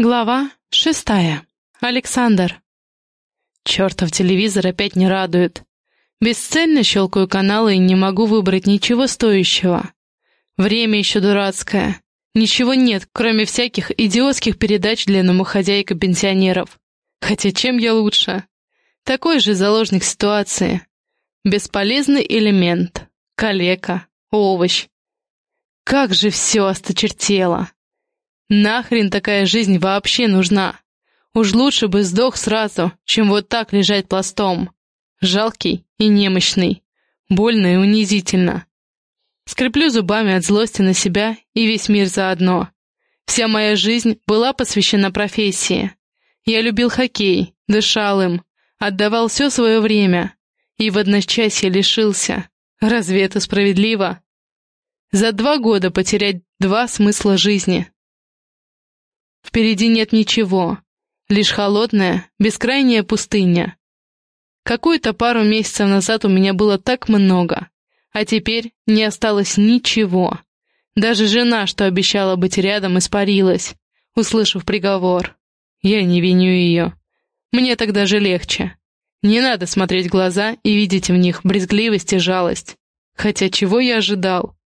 Глава шестая. Александр. Чертов телевизор опять не радует. Бесцельно щелкаю каналы и не могу выбрать ничего стоящего. Время еще дурацкое. Ничего нет, кроме всяких идиотских передач для домохозяек и пенсионеров. Хотя чем я лучше? Такой же заложник ситуации. Бесполезный элемент. Калека. Овощ. Как же все осточертело. Нахрен такая жизнь вообще нужна? Уж лучше бы сдох сразу, чем вот так лежать пластом. Жалкий и немощный. Больно и унизительно. Скреплю зубами от злости на себя и весь мир заодно. Вся моя жизнь была посвящена профессии. Я любил хоккей, дышал им, отдавал все свое время. И в одночасье лишился. Разве это справедливо? За два года потерять два смысла жизни. Впереди нет ничего, лишь холодная, бескрайняя пустыня. Какую-то пару месяцев назад у меня было так много, а теперь не осталось ничего. Даже жена, что обещала быть рядом, испарилась, услышав приговор. Я не виню ее. Мне тогда же легче. Не надо смотреть в глаза и видеть в них брезгливость и жалость. Хотя чего я ожидал?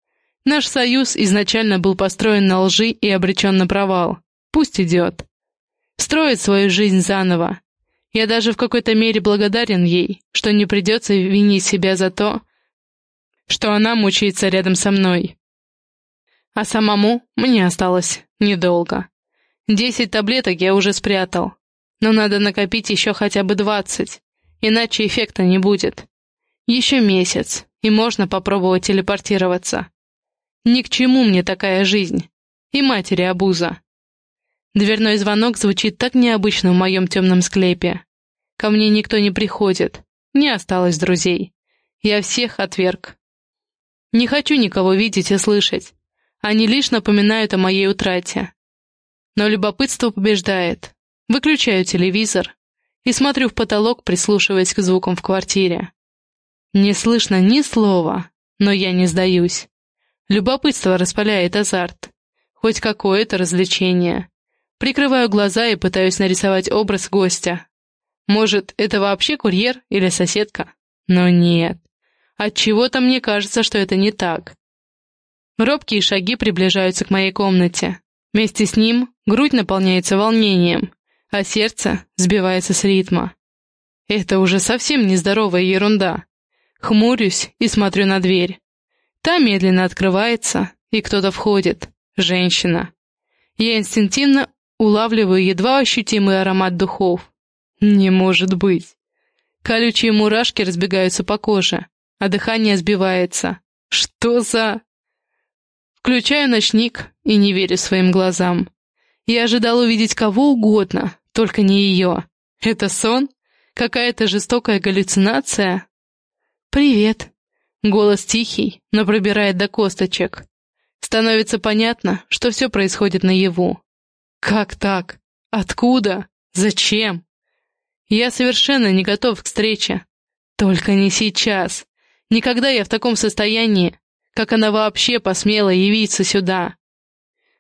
Наш союз изначально был построен на лжи и обречен на провал. Пусть идет. Строит свою жизнь заново. Я даже в какой-то мере благодарен ей, что не придется винить себя за то, что она мучается рядом со мной. А самому мне осталось недолго. Десять таблеток я уже спрятал, но надо накопить еще хотя бы двадцать, иначе эффекта не будет. Еще месяц, и можно попробовать телепортироваться. Ни к чему мне такая жизнь. И матери обуза. Дверной звонок звучит так необычно в моем темном склепе. Ко мне никто не приходит, не осталось друзей. Я всех отверг. Не хочу никого видеть и слышать. Они лишь напоминают о моей утрате. Но любопытство побеждает. Выключаю телевизор и смотрю в потолок, прислушиваясь к звукам в квартире. Не слышно ни слова, но я не сдаюсь. Любопытство распаляет азарт. Хоть какое-то развлечение. Прикрываю глаза и пытаюсь нарисовать образ гостя. Может, это вообще курьер или соседка? Но нет. Отчего-то мне кажется, что это не так. Робкие шаги приближаются к моей комнате. Вместе с ним грудь наполняется волнением, а сердце сбивается с ритма. Это уже совсем нездоровая ерунда. Хмурюсь и смотрю на дверь. Та медленно открывается, и кто-то входит. Женщина. Я инстинктивно Улавливаю едва ощутимый аромат духов. Не может быть. Колючие мурашки разбегаются по коже, а дыхание сбивается. Что за... Включаю ночник и не верю своим глазам. Я ожидал увидеть кого угодно, только не ее. Это сон? Какая-то жестокая галлюцинация? «Привет». Голос тихий, но пробирает до косточек. Становится понятно, что все происходит наяву. Как так? Откуда? Зачем? Я совершенно не готов к встрече. Только не сейчас. Никогда я в таком состоянии, как она вообще посмела явиться сюда.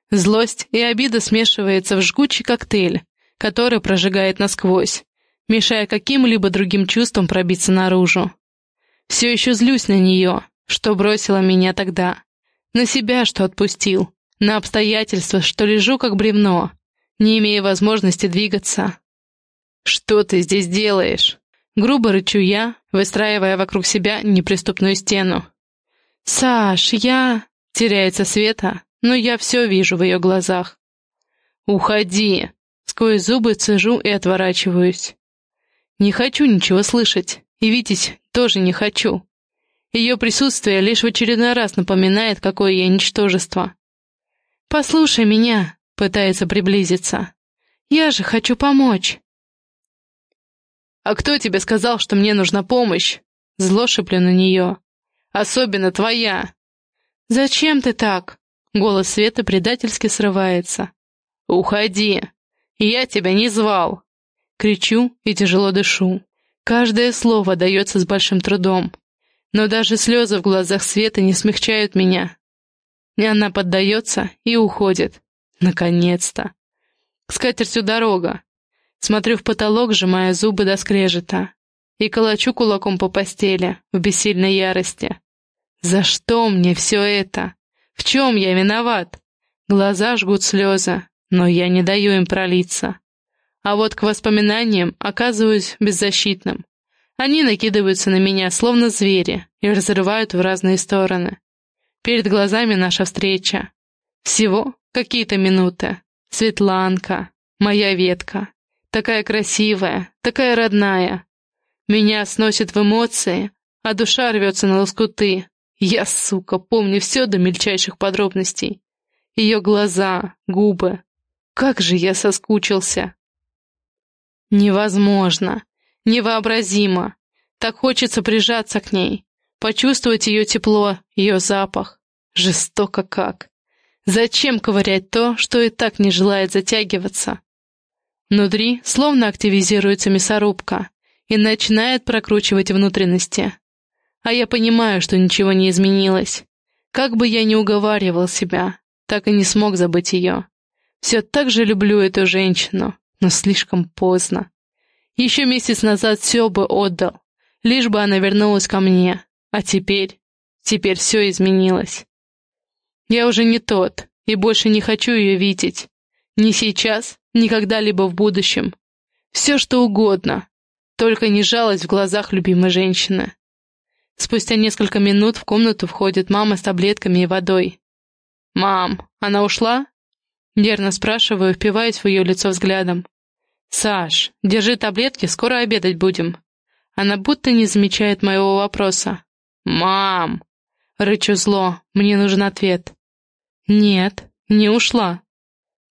Злость и обида смешиваются в жгучий коктейль, который прожигает насквозь, мешая каким-либо другим чувствам пробиться наружу. Все еще злюсь на нее, что бросила меня тогда, на себя, что отпустил, на обстоятельства, что лежу как бревно, не имея возможности двигаться. «Что ты здесь делаешь?» Грубо рычу я, выстраивая вокруг себя неприступную стену. «Саш, я...» Теряется Света, но я все вижу в ее глазах. «Уходи!» Сквозь зубы цежу и отворачиваюсь. Не хочу ничего слышать, и видеть тоже не хочу. Ее присутствие лишь в очередной раз напоминает, какое я ничтожество. «Послушай меня», — пытается приблизиться. «Я же хочу помочь». «А кто тебе сказал, что мне нужна помощь?» Зло шиплю на нее. «Особенно твоя». «Зачем ты так?» Голос Светы предательски срывается. «Уходи! Я тебя не звал!» Кричу и тяжело дышу. Каждое слово дается с большим трудом. Но даже слезы в глазах Светы не смягчают меня. И она поддается и уходит. Наконец-то. К скатертью дорога. Смотрю в потолок, сжимая зубы до скрежета. И колочу кулаком по постели, в бессильной ярости. За что мне все это? В чем я виноват? Глаза жгут слезы, но я не даю им пролиться. А вот к воспоминаниям оказываюсь беззащитным. Они накидываются на меня, словно звери, и разрывают в разные стороны. Перед глазами наша встреча. Всего какие-то минуты. Светланка, моя ветка. Такая красивая, такая родная. Меня сносит в эмоции, а душа рвется на лоскуты. Я, сука, помню все до мельчайших подробностей. Ее глаза, губы. Как же я соскучился. Невозможно. Невообразимо. Так хочется прижаться к ней, почувствовать ее тепло, ее запах. Жестоко как. Зачем ковырять то, что и так не желает затягиваться? Внутри словно активизируется мясорубка и начинает прокручивать внутренности. А я понимаю, что ничего не изменилось. Как бы я ни уговаривал себя, так и не смог забыть ее. Все так же люблю эту женщину, но слишком поздно. Еще месяц назад все бы отдал, лишь бы она вернулась ко мне. А теперь... Теперь все изменилось. Я уже не тот, и больше не хочу ее видеть. Ни сейчас, ни когда-либо в будущем. Все, что угодно. Только не жалость в глазах любимой женщины. Спустя несколько минут в комнату входит мама с таблетками и водой. «Мам, она ушла?» Нервно спрашиваю, впиваясь в ее лицо взглядом. «Саш, держи таблетки, скоро обедать будем». Она будто не замечает моего вопроса. «Мам!» Рычу зло, мне нужен ответ. «Нет, не ушла».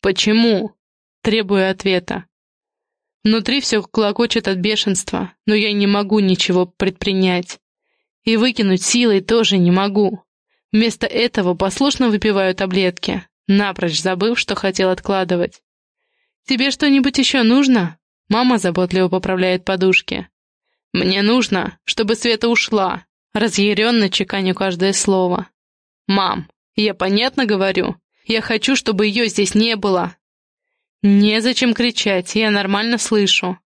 «Почему?» Требую ответа. Внутри все клокочет от бешенства, но я не могу ничего предпринять. И выкинуть силой тоже не могу. Вместо этого послушно выпиваю таблетки, напрочь забыв, что хотел откладывать. «Тебе что-нибудь еще нужно?» Мама заботливо поправляет подушки. «Мне нужно, чтобы Света ушла», разъяренно чеканю каждое слово. «Мам, я понятно говорю? Я хочу, чтобы ее здесь не было». «Незачем кричать, я нормально слышу».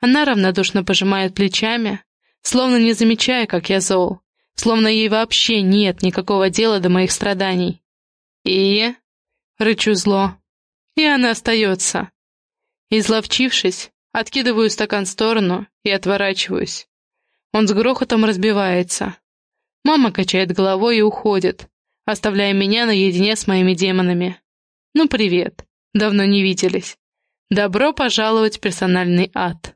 Она равнодушно пожимает плечами, словно не замечая, как я зол, словно ей вообще нет никакого дела до моих страданий. «И?» — рычу зло. «И она остается». Изловчившись, откидываю стакан в сторону и отворачиваюсь. Он с грохотом разбивается. Мама качает головой и уходит, оставляя меня наедине с моими демонами. «Ну, привет. Давно не виделись. Добро пожаловать в персональный ад».